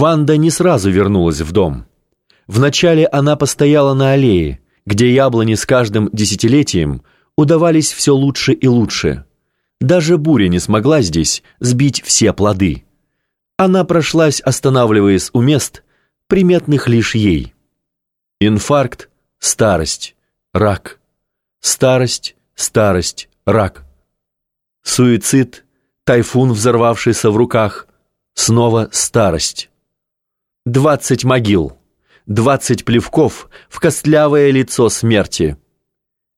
Ванда не сразу вернулась в дом. Вначале она постояла на аллее, где яблони с каждым десятилетием удавались все лучше и лучше. Даже буря не смогла здесь сбить все плоды. Она прошлась, останавливаясь у мест, приметных лишь ей. Инфаркт, старость, рак. Старость, старость, рак. Суицид, тайфун, взорвавшийся в руках, снова старость. Двадцать могил, двадцать плевков в костлявое лицо смерти.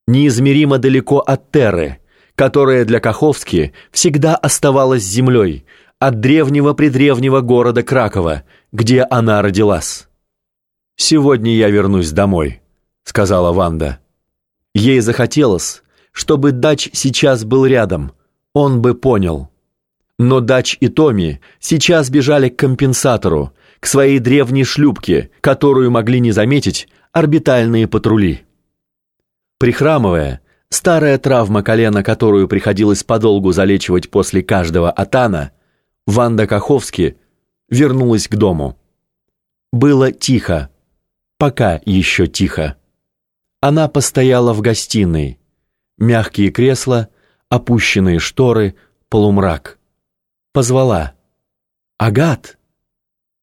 Неизмеримо далеко от Терры, которая для Каховски всегда оставалась землей, от древнего-предревнего города Кракова, где она родилась. «Сегодня я вернусь домой», — сказала Ванда. Ей захотелось, чтобы Дач сейчас был рядом, он бы понял. Но Дач и Томи сейчас бежали к компенсатору, к своей древней шлюпке, которую могли не заметить орбитальные патрули. Прихрамывая, старая травма колена, которую приходилось подолгу залечивать после каждого атана, Ванда Каховски вернулась к дому. Было тихо, пока еще тихо. Она постояла в гостиной. Мягкие кресла, опущенные шторы, полумрак. Позвала. «Агат!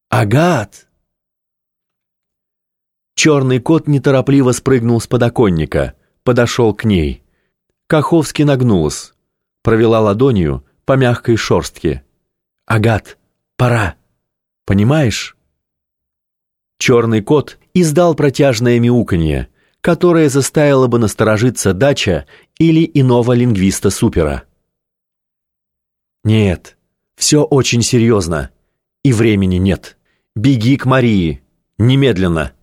Агат!» Черный кот неторопливо спрыгнул с подоконника, подошел к ней. Каховский нагнулась, провела ладонью по мягкой шорстке. «Агат, пора! Понимаешь?» Черный кот издал протяжное мяуканье, которое заставило бы насторожиться дача или иного лингвиста-супера. «Нет, все очень серьезно, и времени нет. Беги к Марии, немедленно!»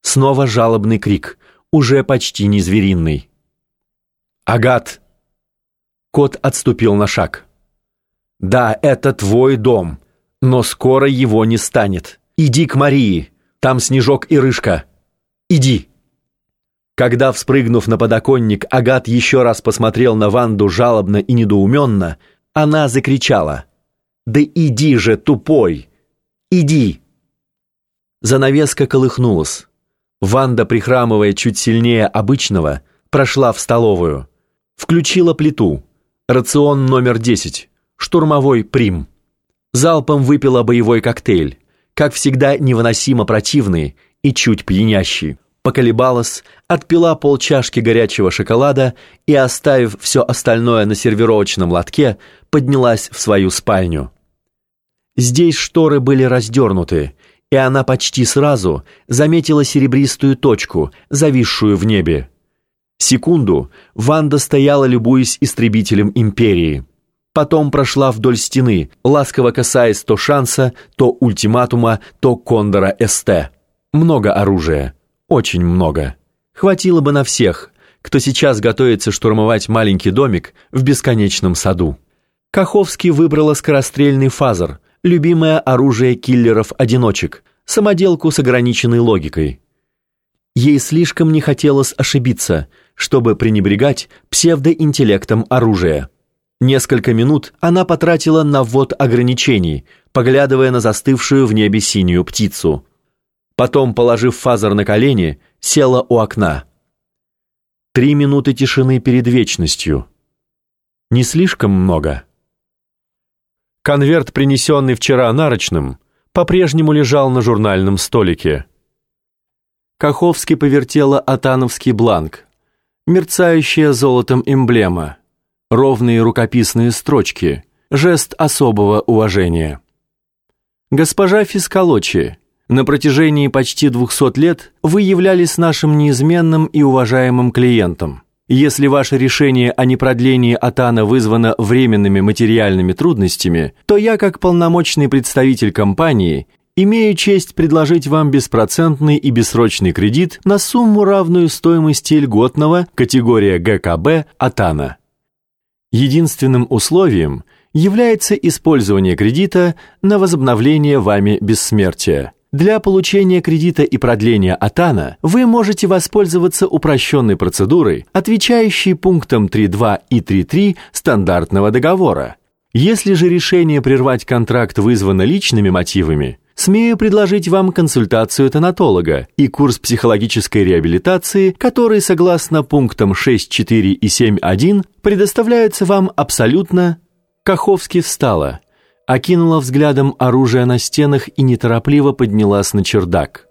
Снова жалобный крик, уже почти не звериный. «Агат!» Кот отступил на шаг. «Да, это твой дом, но скоро его не станет. Иди к Марии, там Снежок и Рыжка. Иди!» Когда, вспрыгнув на подоконник, Агат еще раз посмотрел на Ванду жалобно и недоуменно, она закричала. «Да иди же, тупой! Иди!» Занавеска колыхнулась. Ванда, прихрамывая чуть сильнее обычного, прошла в столовую. Включила плиту. Рацион номер 10. Штурмовой прим. Залпом выпила боевой коктейль. Как всегда, невыносимо противный и чуть пьянящий поколебалась, отпила полчашки горячего шоколада и, оставив все остальное на сервировочном лотке, поднялась в свою спальню. Здесь шторы были раздернуты, и она почти сразу заметила серебристую точку, зависшую в небе. Секунду Ванда стояла, любуясь истребителем империи. Потом прошла вдоль стены, ласково касаясь то шанса, то ультиматума, то кондора СТ. Много оружия. Очень много. Хватило бы на всех, кто сейчас готовится штурмовать маленький домик в бесконечном саду. Каховский выбрала скорострельный фазер, любимое оружие киллеров-одиночек, самоделку с ограниченной логикой. Ей слишком не хотелось ошибиться, чтобы пренебрегать псевдоинтеллектом оружия. Несколько минут она потратила на ввод ограничений, поглядывая на застывшую в небе синюю птицу – Потом, положив фазер на колени, села у окна. Три минуты тишины перед вечностью. Не слишком много. Конверт, принесенный вчера нарочным, по-прежнему лежал на журнальном столике. Каховский повертела атановский бланк. Мерцающая золотом эмблема. Ровные рукописные строчки. Жест особого уважения. «Госпожа Фискалочи, на протяжении почти 200 лет вы являлись нашим неизменным и уважаемым клиентом. Если ваше решение о непродлении Атана вызвано временными материальными трудностями, то я, как полномочный представитель компании, имею честь предложить вам беспроцентный и бессрочный кредит на сумму, равную стоимости льготного категория ГКБ Атана. Единственным условием является использование кредита на возобновление вами бессмертия. Для получения кредита и продления АТАНа вы можете воспользоваться упрощенной процедурой, отвечающей пунктам 3.2 и 3.3 стандартного договора. Если же решение прервать контракт вызвано личными мотивами, смею предложить вам консультацию тонатолога и курс психологической реабилитации, который, согласно пунктам 6.4 и 7.1, предоставляется вам абсолютно... Каховский встала, окинула взглядом оружие на стенах и неторопливо поднялась на чердак.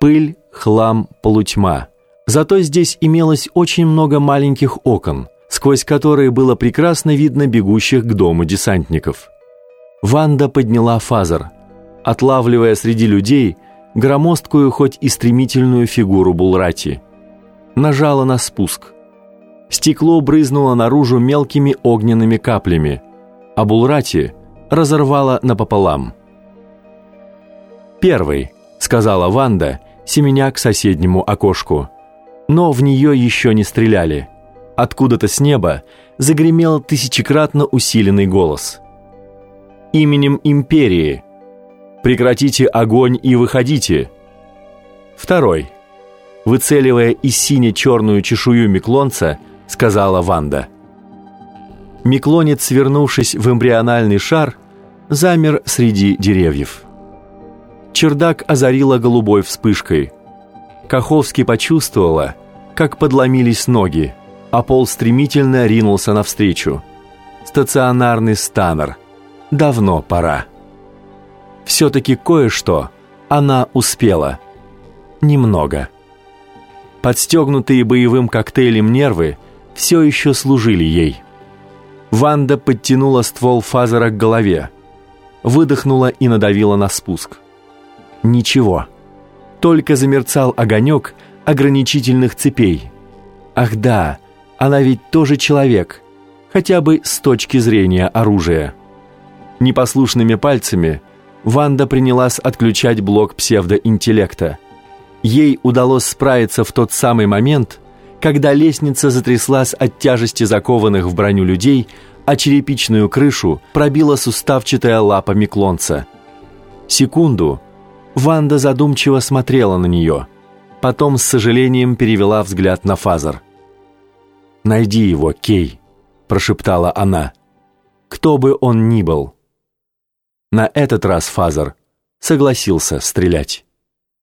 Пыль, хлам, полутьма. Зато здесь имелось очень много маленьких окон, сквозь которые было прекрасно видно бегущих к дому десантников. Ванда подняла фазер, отлавливая среди людей громоздкую, хоть и стремительную фигуру Булрати. Нажала на спуск. Стекло брызнуло наружу мелкими огненными каплями, а Булрати разорвало напополам. «Первый», — сказала Ванда, семеня к соседнему окошку. Но в нее еще не стреляли. Откуда-то с неба загремел тысячекратно усиленный голос — именем империи. Прекратите огонь и выходите. Второй. Выцеливая из сине-черную чешую Миклонца, сказала Ванда. Миклонец, свернувшись в эмбриональный шар, замер среди деревьев. Чердак озарила голубой вспышкой. Каховский почувствовала, как подломились ноги, а пол стремительно ринулся навстречу. Стационарный станер — давно пора. Все-таки кое-что она успела. Немного. Подстегнутые боевым коктейлем нервы все еще служили ей. Ванда подтянула ствол фазера к голове, выдохнула и надавила на спуск. Ничего. Только замерцал огонек ограничительных цепей. Ах да, она ведь тоже человек, хотя бы с точки зрения оружия. Непослушными пальцами Ванда принялась отключать блок псевдоинтеллекта. Ей удалось справиться в тот самый момент, когда лестница затряслась от тяжести закованных в броню людей, а черепичную крышу пробила суставчатая лапа Миклонца. Секунду Ванда задумчиво смотрела на нее, потом с сожалением перевела взгляд на Фазер. «Найди его, Кей», – прошептала она, – «кто бы он ни был». На этот раз Фазер согласился стрелять.